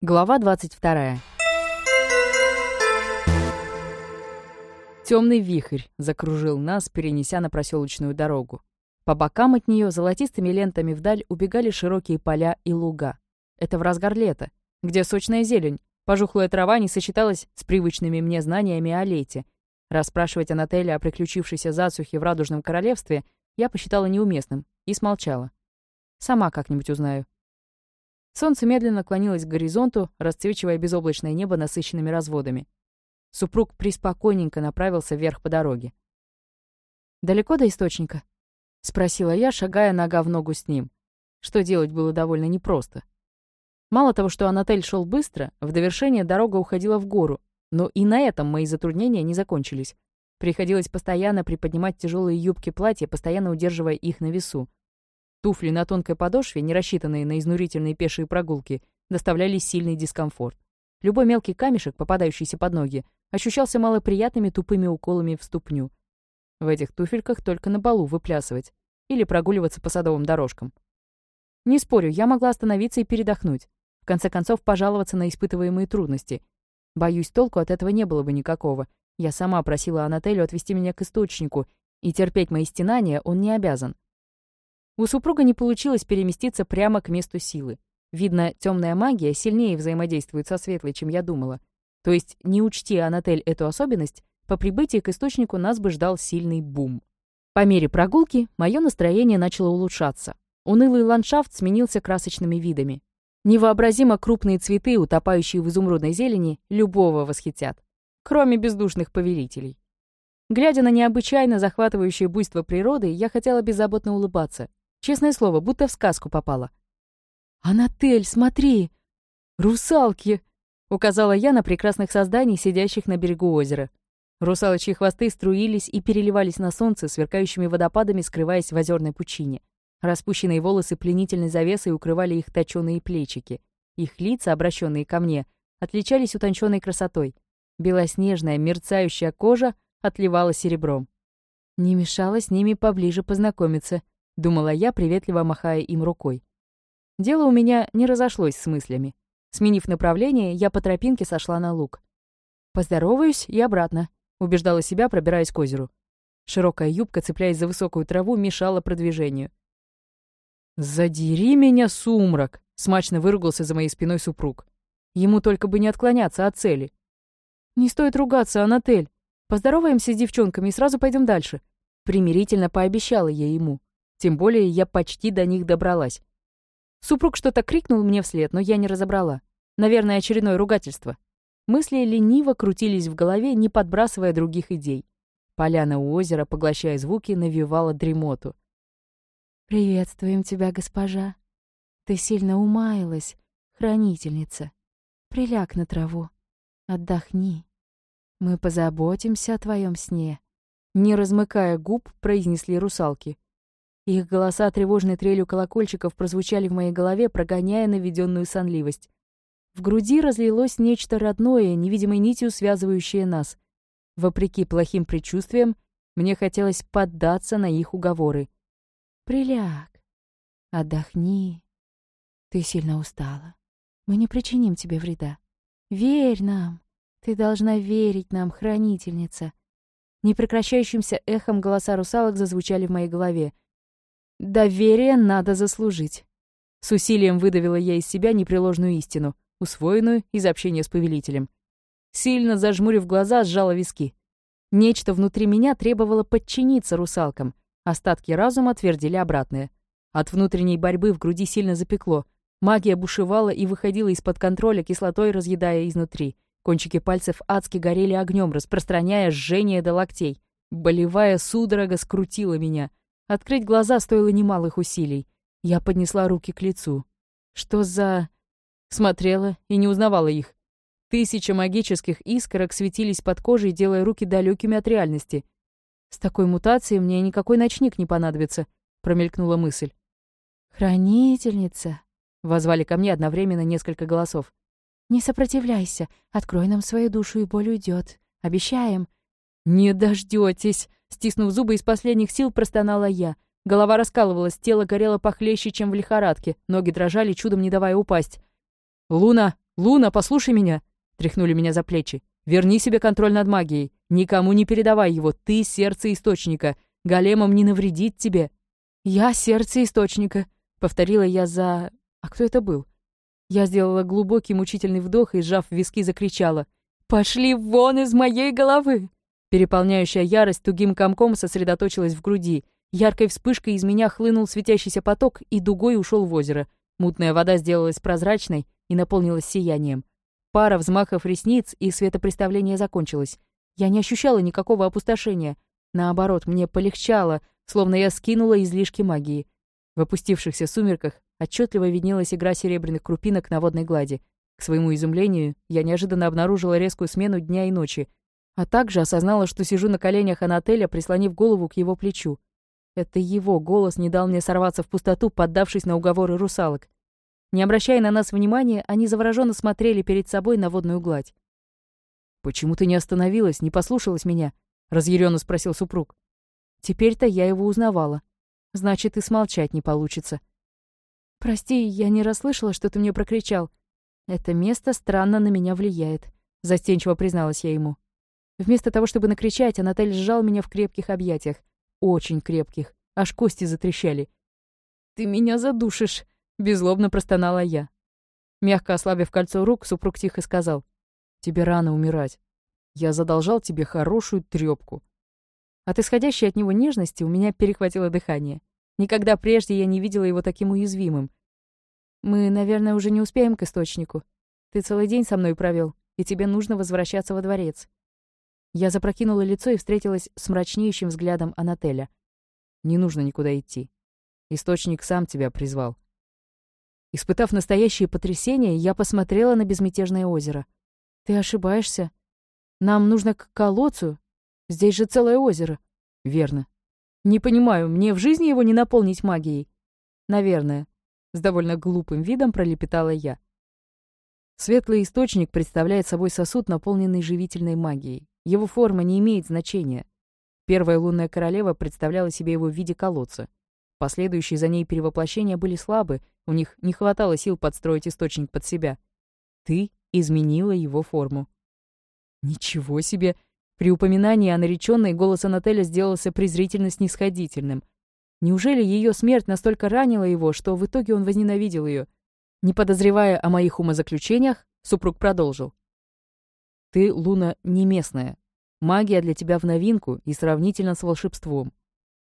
Глава 22. Темный вихрь закружил нас, перенеся на проселочную дорогу. По бокам от нее золотистыми лентами вдаль убегали широкие поля и луга. Это в разгар лета, где сочная зелень, пожухлая трава не сочеталась с привычными мне знаниями о лете. Расспрашивать Анателя о приключившейся засухе в Радужном Королевстве я посчитала неуместным и смолчала. Сама как-нибудь узнаю. Солнце медленно клонилось к горизонту, расцвечивая безоблачное небо насыщенными разводами. Супруг приспокойненько направился вверх по дороге. «Далеко до источника?» — спросила я, шагая нога в ногу с ним. Что делать было довольно непросто. Мало того, что Анатель шел быстро, в довершение дорога уходила в гору, но и на этом мои затруднения не закончились. Приходилось постоянно приподнимать тяжелые юбки платья, постоянно удерживая их на весу. Туфли на тонкой подошве, не рассчитанные на изнурительные пешие прогулки, доставляли сильный дискомфорт. Любой мелкий камешек, попадающийся под ноги, ощущался малоприятными тупыми уколами в ступню. В этих туфельках только на балу выплясывать или прогуливаться по садовым дорожкам. Не спорю, я могла остановиться и передохнуть. В конце концов, пожаловаться на испытываемые трудности. Боюсь, толку от этого не было бы никакого. Я сама просила Анателю отвести меня к источнику, и терпеть мои стенания он не обязан. У супруга не получилось переместиться прямо к месту силы. Видно, темная магия сильнее взаимодействует со светлой, чем я думала. То есть, не учти Анатель эту особенность, по прибытии к источнику нас бы ждал сильный бум. По мере прогулки мое настроение начало улучшаться. Унылый ландшафт сменился красочными видами. Невообразимо крупные цветы, утопающие в изумрудной зелени, любого восхитят. Кроме бездушных повелителей. Глядя на необычайно захватывающее буйство природы, я хотела беззаботно улыбаться. Честное слово, будто в сказку попала. «Анатель, смотри! Русалки!» — указала я на прекрасных созданий, сидящих на берегу озера. Русалочьи хвосты струились и переливались на солнце, сверкающими водопадами, скрываясь в озерной пучине. Распущенные волосы пленительной завесой укрывали их точёные плечики. Их лица, обращенные ко мне, отличались утонченной красотой. Белоснежная, мерцающая кожа отливала серебром. Не мешало с ними поближе познакомиться — думала я, приветливо махая им рукой. Дело у меня не разошлось с мыслями. Сменив направление, я по тропинке сошла на луг. «Поздороваюсь и обратно», — убеждала себя, пробираясь к озеру. Широкая юбка, цепляясь за высокую траву, мешала продвижению. «Задери меня, сумрак!» — смачно выругался за моей спиной супруг. Ему только бы не отклоняться от цели. «Не стоит ругаться, Анатель. Поздороваемся с девчонками и сразу пойдем дальше», — примирительно пообещала я ему. Тем более я почти до них добралась. Супруг что-то крикнул мне вслед, но я не разобрала. Наверное, очередное ругательство. Мысли лениво крутились в голове, не подбрасывая других идей. Поляна у озера, поглощая звуки, навевала дремоту. «Приветствуем тебя, госпожа. Ты сильно умаялась, хранительница. Приляг на траву. Отдохни. Мы позаботимся о твоем сне». Не размыкая губ, произнесли русалки. Их голоса тревожной трелью колокольчиков прозвучали в моей голове, прогоняя наведенную сонливость. В груди разлилось нечто родное, невидимой нитью связывающее нас. Вопреки плохим предчувствиям, мне хотелось поддаться на их уговоры. «Приляг, отдохни. Ты сильно устала. Мы не причиним тебе вреда. Верь нам. Ты должна верить нам, хранительница». Непрекращающимся эхом голоса русалок зазвучали в моей голове — Доверие надо заслужить. С усилием выдавила я из себя непреложную истину, усвоенную из общения с повелителем. Сильно зажмурив глаза, сжала виски. Нечто внутри меня требовало подчиниться русалкам. Остатки разума твердили обратное. От внутренней борьбы в груди сильно запекло. Магия бушевала и выходила из-под контроля, кислотой разъедая изнутри. Кончики пальцев адски горели огнем, распространяя жжение до локтей. Болевая судорога скрутила меня. Открыть глаза стоило немалых усилий. Я поднесла руки к лицу. Что за... Смотрела и не узнавала их. Тысяча магических искорок светились под кожей, делая руки далекими от реальности. «С такой мутацией мне никакой ночник не понадобится», — промелькнула мысль. «Хранительница», — возвали ко мне одновременно несколько голосов. «Не сопротивляйся, открой нам свою душу, и боль уйдет. Обещаем». «Не дождётесь!» Стиснув зубы, из последних сил простонала я. Голова раскалывалась, тело горело похлеще, чем в лихорадке, ноги дрожали, чудом не давая упасть. «Луна, «Луна, послушай меня!» — тряхнули меня за плечи. «Верни себе контроль над магией. Никому не передавай его. Ты — сердце источника. Големом не навредит тебе». «Я — сердце источника», — повторила я за... А кто это был? Я сделала глубокий мучительный вдох и, сжав виски, закричала. «Пошли вон из моей головы!» Переполняющая ярость тугим комком сосредоточилась в груди. Яркой вспышкой из меня хлынул светящийся поток и дугой ушел в озеро. Мутная вода сделалась прозрачной и наполнилась сиянием. Пара взмахов ресниц, и светопреставление закончилось. Я не ощущала никакого опустошения. Наоборот, мне полегчало, словно я скинула излишки магии. В опустившихся сумерках отчетливо виднелась игра серебряных крупинок на водной глади. К своему изумлению, я неожиданно обнаружила резкую смену дня и ночи, а также осознала, что сижу на коленях Анателя, прислонив голову к его плечу. Это его голос не дал мне сорваться в пустоту, поддавшись на уговоры русалок. Не обращая на нас внимания, они завороженно смотрели перед собой на водную гладь. «Почему ты не остановилась, не послушалась меня?» — разъяренно спросил супруг. Теперь-то я его узнавала. Значит, и смолчать не получится. «Прости, я не расслышала, что ты мне прокричал. Это место странно на меня влияет», — застенчиво призналась я ему. Вместо того, чтобы накричать, Анатель сжал меня в крепких объятиях. Очень крепких. Аж кости затрещали. «Ты меня задушишь!» — беззлобно простонала я. Мягко ослабив кольцо рук, супруг тихо сказал. «Тебе рано умирать. Я задолжал тебе хорошую трёпку». От исходящей от него нежности у меня перехватило дыхание. Никогда прежде я не видела его таким уязвимым. «Мы, наверное, уже не успеем к источнику. Ты целый день со мной провел, и тебе нужно возвращаться во дворец». Я запрокинула лицо и встретилась с мрачнеющим взглядом Анателя. «Не нужно никуда идти. Источник сам тебя призвал». Испытав настоящее потрясение, я посмотрела на безмятежное озеро. «Ты ошибаешься. Нам нужно к колодцу. Здесь же целое озеро». «Верно. Не понимаю, мне в жизни его не наполнить магией. Наверное. С довольно глупым видом пролепетала я. Светлый источник представляет собой сосуд, наполненный живительной магией. Его форма не имеет значения. Первая лунная королева представляла себе его в виде колодца. Последующие за ней перевоплощения были слабы, у них не хватало сил подстроить источник под себя. Ты изменила его форму. Ничего себе! При упоминании о нареченной голос Анателя сделался презрительно снисходительным. Неужели ее смерть настолько ранила его, что в итоге он возненавидел ее? Не подозревая о моих умозаключениях, супруг продолжил. «Ты, Луна, не местная. Магия для тебя в новинку и сравнительно с волшебством.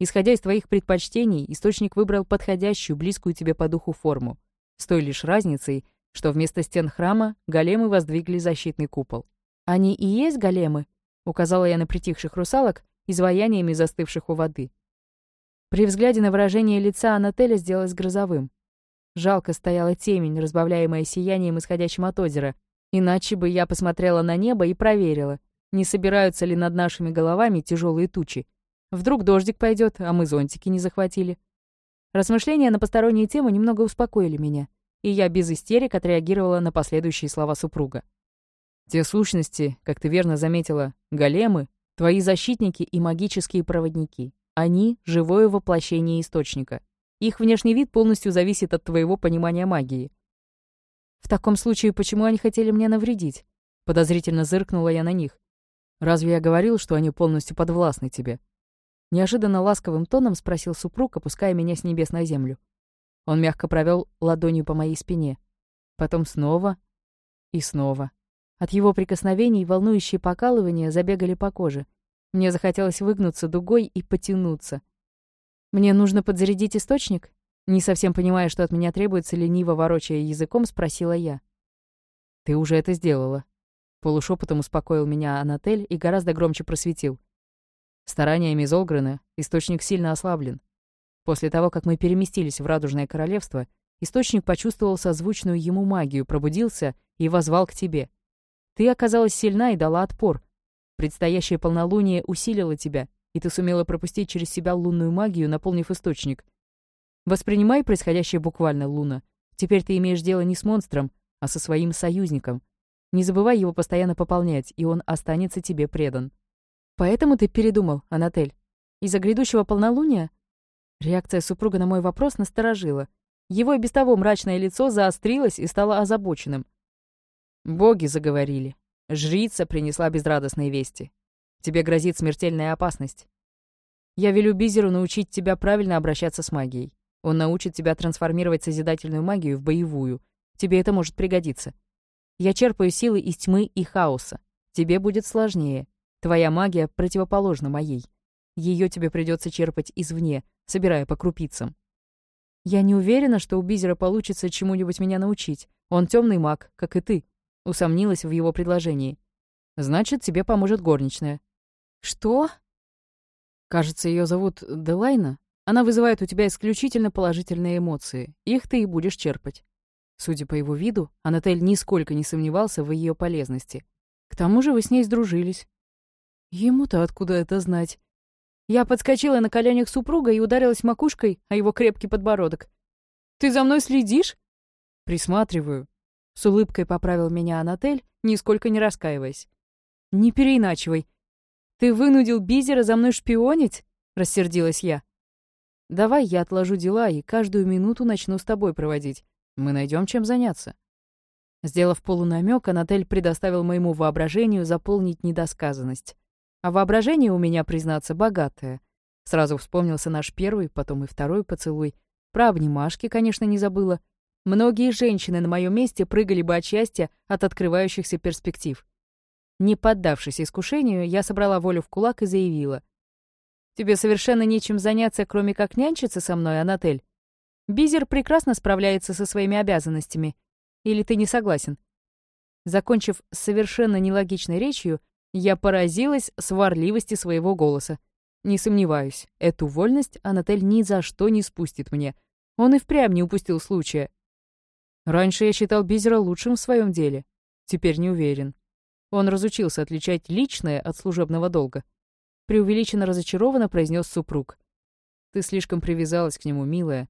Исходя из твоих предпочтений, источник выбрал подходящую, близкую тебе по духу форму. С той лишь разницей, что вместо стен храма големы воздвигли защитный купол. Они и есть големы?» указала я на притихших русалок, изваяниями застывших у воды. При взгляде на выражение лица Анателя сделалось грозовым. Жалко стояла темень, разбавляемая сиянием, исходящим от озера. Иначе бы я посмотрела на небо и проверила, не собираются ли над нашими головами тяжелые тучи. Вдруг дождик пойдет, а мы зонтики не захватили. Размышления на посторонние темы немного успокоили меня, и я без истерик отреагировала на последующие слова супруга. Те сущности, как ты верно заметила, големы, твои защитники и магические проводники. Они — живое воплощение источника. Их внешний вид полностью зависит от твоего понимания магии. В таком случае, почему они хотели мне навредить? Подозрительно зыркнула я на них. Разве я говорил, что они полностью подвластны тебе? Неожиданно ласковым тоном спросил супруг, опуская меня с небес на землю. Он мягко провел ладонью по моей спине. Потом снова и снова. От его прикосновений волнующие покалывания забегали по коже. Мне захотелось выгнуться дугой и потянуться. «Мне нужно подзарядить источник?» Не совсем понимая, что от меня требуется, лениво ворочая языком, спросила я. «Ты уже это сделала». Полушепотом успокоил меня Анатель и гораздо громче просветил. Стараниями Золгрена источник сильно ослаблен. После того, как мы переместились в Радужное Королевство, источник почувствовал созвучную ему магию, пробудился и возвал к тебе. Ты оказалась сильна и дала отпор. Предстоящее полнолуние усилило тебя, и ты сумела пропустить через себя лунную магию, наполнив источник. Воспринимай происходящее буквально, Луна. Теперь ты имеешь дело не с монстром, а со своим союзником. Не забывай его постоянно пополнять, и он останется тебе предан. Поэтому ты передумал, Анатель? Из-за грядущего полнолуния? Реакция супруга на мой вопрос насторожила. Его и без того мрачное лицо заострилось и стало озабоченным. Боги заговорили. Жрица принесла безрадостные вести. Тебе грозит смертельная опасность. Я велю Бизеру научить тебя правильно обращаться с магией. Он научит тебя трансформировать созидательную магию в боевую. Тебе это может пригодиться. Я черпаю силы из тьмы и хаоса. Тебе будет сложнее. Твоя магия противоположна моей. Ее тебе придется черпать извне, собирая по крупицам. Я не уверена, что у Бизера получится чему-нибудь меня научить. Он темный маг, как и ты. Усомнилась в его предложении. Значит, тебе поможет горничная. Что? Кажется, ее зовут Делайна. Она вызывает у тебя исключительно положительные эмоции. Их ты и будешь черпать. Судя по его виду, Анатель нисколько не сомневался в ее полезности. К тому же вы с ней сдружились. Ему-то откуда это знать? Я подскочила на коленях супруга и ударилась макушкой о его крепкий подбородок. «Ты за мной следишь?» «Присматриваю», — с улыбкой поправил меня Анатель, нисколько не раскаиваясь. «Не переиначивай. Ты вынудил Бизера за мной шпионить?» — рассердилась я. «Давай я отложу дела и каждую минуту начну с тобой проводить. Мы найдем чем заняться». Сделав полунамек, Анатель предоставил моему воображению заполнить недосказанность. А воображение у меня, признаться, богатое. Сразу вспомнился наш первый, потом и второй поцелуй. Про обнимашки, конечно, не забыла. Многие женщины на моем месте прыгали бы от счастья от открывающихся перспектив. Не поддавшись искушению, я собрала волю в кулак и заявила. «Тебе совершенно нечем заняться, кроме как нянчиться со мной, Анатель. Бизер прекрасно справляется со своими обязанностями. Или ты не согласен?» Закончив совершенно нелогичной речью, я поразилась сварливости своего голоса. Не сомневаюсь, эту вольность Анатель ни за что не спустит мне. Он и впрямь не упустил случая. Раньше я считал Бизера лучшим в своем деле. Теперь не уверен. Он разучился отличать личное от служебного долга. Преувеличенно разочарованно произнес супруг. «Ты слишком привязалась к нему, милая.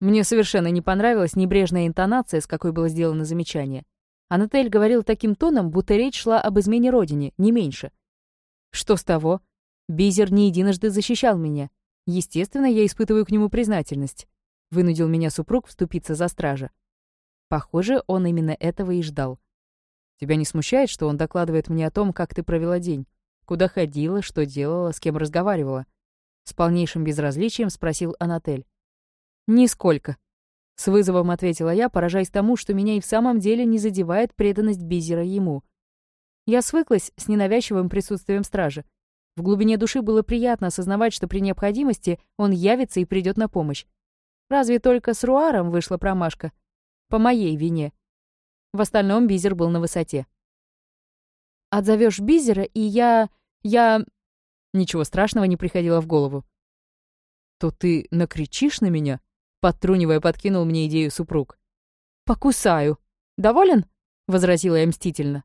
Мне совершенно не понравилась небрежная интонация, с какой было сделано замечание. Анатель говорил таким тоном, будто речь шла об измене родине, не меньше. Что с того? Бизер не единожды защищал меня. Естественно, я испытываю к нему признательность. Вынудил меня супруг вступиться за стража. Похоже, он именно этого и ждал. Тебя не смущает, что он докладывает мне о том, как ты провела день? Куда ходила, что делала, с кем разговаривала?» С полнейшим безразличием спросил Анатель. «Нисколько», — с вызовом ответила я, поражаясь тому, что меня и в самом деле не задевает преданность Бизера ему. Я свыклась с ненавязчивым присутствием стража. В глубине души было приятно осознавать, что при необходимости он явится и придет на помощь. Разве только с Руаром вышла промашка. По моей вине. В остальном Бизер был на высоте. «Отзовешь Бизера, и я... я...» Ничего страшного не приходило в голову. «То ты накричишь на меня?» Подтрунивая, подкинул мне идею супруг. «Покусаю. Доволен?» — возразила я мстительно.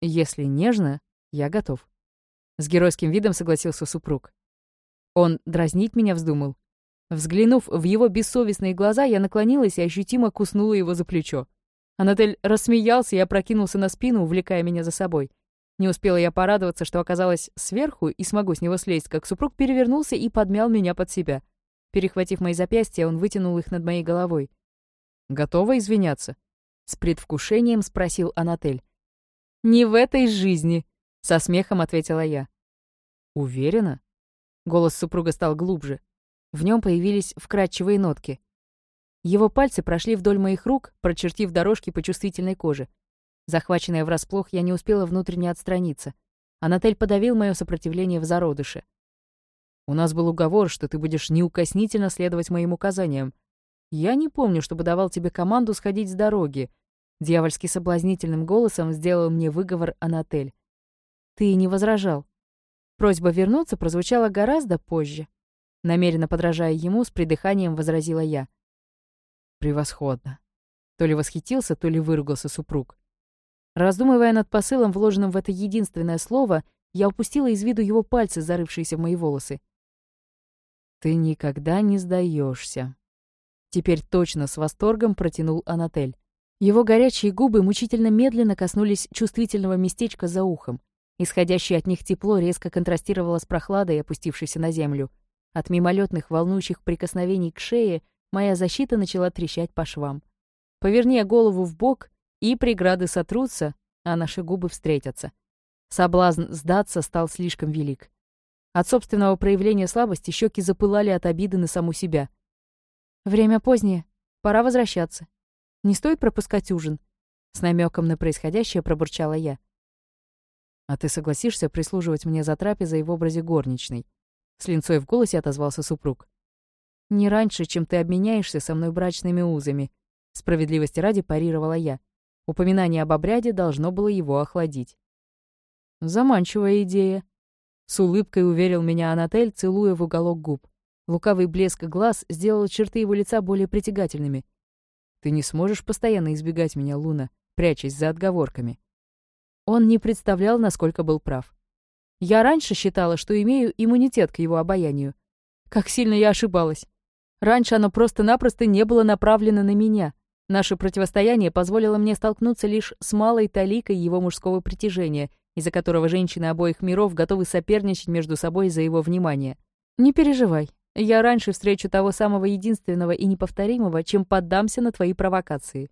«Если нежно, я готов». С геройским видом согласился супруг. Он дразнить меня вздумал. Взглянув в его бессовестные глаза, я наклонилась и ощутимо куснула его за плечо. Анатель рассмеялся и опрокинулся на спину, увлекая меня за собой. Не успела я порадоваться, что оказалась сверху и смогу с него слезть, как супруг перевернулся и подмял меня под себя. Перехватив мои запястья, он вытянул их над моей головой. «Готова извиняться?» С предвкушением спросил Анатель. «Не в этой жизни», — со смехом ответила я. «Уверена?» Голос супруга стал глубже. В нем появились вкрадчивые нотки. Его пальцы прошли вдоль моих рук, прочертив дорожки по чувствительной коже. Захваченная врасплох, я не успела внутренне отстраниться. Анатель подавил мое сопротивление в зародыше. У нас был уговор, что ты будешь неукоснительно следовать моим указаниям. Я не помню, чтобы давал тебе команду сходить с дороги. Дьявольски соблазнительным голосом сделал мне выговор Анатель. Ты не возражал. Просьба вернуться прозвучала гораздо позже. Намеренно подражая ему, с придыханием возразила я. Превосходно. То ли восхитился, то ли выругался супруг. Раздумывая над посылом, вложенным в это единственное слово, я упустила из виду его пальцы, зарывшиеся в мои волосы. «Ты никогда не сдаешься. Теперь точно с восторгом протянул Анатель. Его горячие губы мучительно медленно коснулись чувствительного местечка за ухом. Исходящее от них тепло резко контрастировало с прохладой, опустившейся на землю. От мимолетных волнующих прикосновений к шее моя защита начала трещать по швам. Поверни я голову в бок, и преграды сотрутся, а наши губы встретятся. Соблазн сдаться стал слишком велик. От собственного проявления слабости щеки запылали от обиды на саму себя. «Время позднее. Пора возвращаться. Не стоит пропускать ужин», — с намеком на происходящее пробурчала я. «А ты согласишься прислуживать мне за трапезой в образе горничной?» С линцой в голосе отозвался супруг. «Не раньше, чем ты обменяешься со мной брачными узами», — справедливости ради парировала я. Упоминание об обряде должно было его охладить. «Заманчивая идея», — с улыбкой уверил меня Анатель, целуя в уголок губ. Лукавый блеск глаз сделал черты его лица более притягательными. «Ты не сможешь постоянно избегать меня, Луна, прячась за отговорками». Он не представлял, насколько был прав. Я раньше считала, что имею иммунитет к его обаянию. Как сильно я ошибалась. Раньше оно просто-напросто не было направлено на меня. Наше противостояние позволило мне столкнуться лишь с малой таликой его мужского притяжения, из-за которого женщины обоих миров готовы соперничать между собой за его внимание. Не переживай. Я раньше встречу того самого единственного и неповторимого, чем поддамся на твои провокации.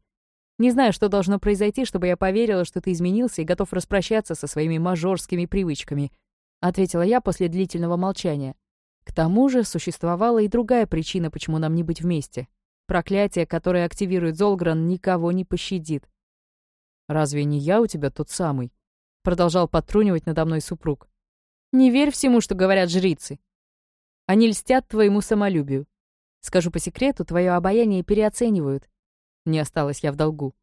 Не знаю, что должно произойти, чтобы я поверила, что ты изменился и готов распрощаться со своими мажорскими привычками», — ответила я после длительного молчания. К тому же существовала и другая причина, почему нам не быть вместе. Проклятие, которое активирует Золгран, никого не пощадит. «Разве не я у тебя тот самый?» — продолжал подтрунивать надо мной супруг. «Не верь всему, что говорят жрицы. Они льстят твоему самолюбию. Скажу по секрету, твое обаяние переоценивают. Не осталась я в долгу.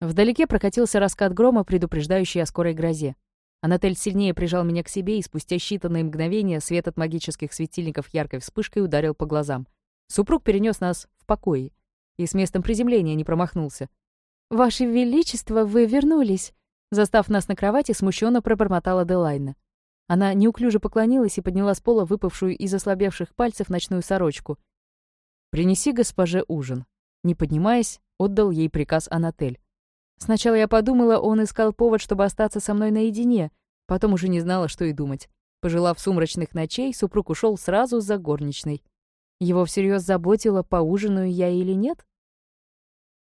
Вдалеке прокатился раскат грома, предупреждающий о скорой грозе. Анатель сильнее прижал меня к себе, и спустя считанные мгновения свет от магических светильников яркой вспышкой ударил по глазам. Супруг перенес нас в покое и с местом приземления не промахнулся. «Ваше Величество, вы вернулись!» Застав нас на кровати, смущенно пробормотала Делайна. Она неуклюже поклонилась и подняла с пола выпавшую из ослабевших пальцев ночную сорочку. «Принеси госпоже ужин», не поднимаясь, отдал ей приказ Анатель. Сначала я подумала, он искал повод, чтобы остаться со мной наедине, потом уже не знала, что и думать. Пожелав сумрачных ночей, супруг ушел сразу за горничной. Его всерьез заботило, поужинаю я или нет?